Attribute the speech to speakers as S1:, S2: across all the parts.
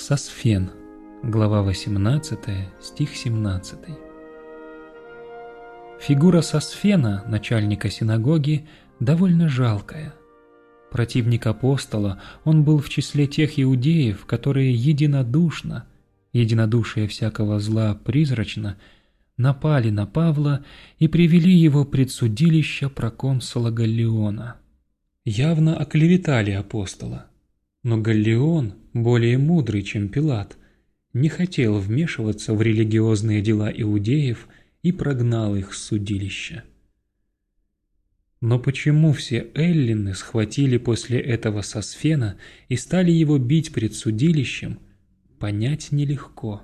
S1: Сосфен, глава 18, стих 17. Фигура Сосфена, начальника синагоги, довольно жалкая. Противник апостола, он был в числе тех иудеев, которые единодушно, единодушие всякого зла призрачно, напали на Павла и привели его пред судилище проконсула Галлиона. Явно оклеветали апостола. Но Галлион, более мудрый, чем Пилат, не хотел вмешиваться в религиозные дела иудеев и прогнал их с судилища. Но почему все эллины схватили после этого Сосфена и стали его бить пред судилищем, понять нелегко.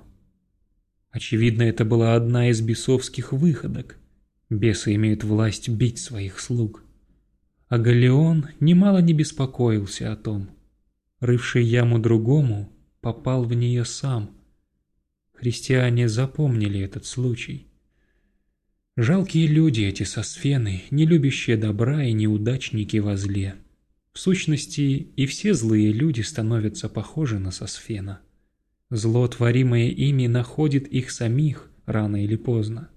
S1: Очевидно, это была одна из бесовских выходок. Бесы имеют власть бить своих слуг. А Галеон немало не беспокоился о том. Рывший яму другому попал в нее сам. Христиане запомнили этот случай. Жалкие люди эти сосфены, не любящие добра и неудачники во зле. В сущности, и все злые люди становятся похожи на сосфена. Зло, творимое ими, находит их самих рано или поздно.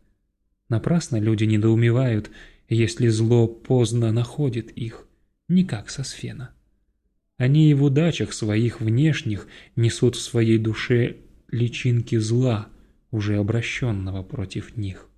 S1: Напрасно люди недоумевают, если зло поздно находит их, не как сосфена. Они и в удачах своих внешних несут в своей душе личинки зла, уже обращенного против них.